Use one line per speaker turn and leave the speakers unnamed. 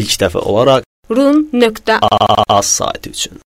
ilk dəfə olaraq
run.az
az saytı üçün.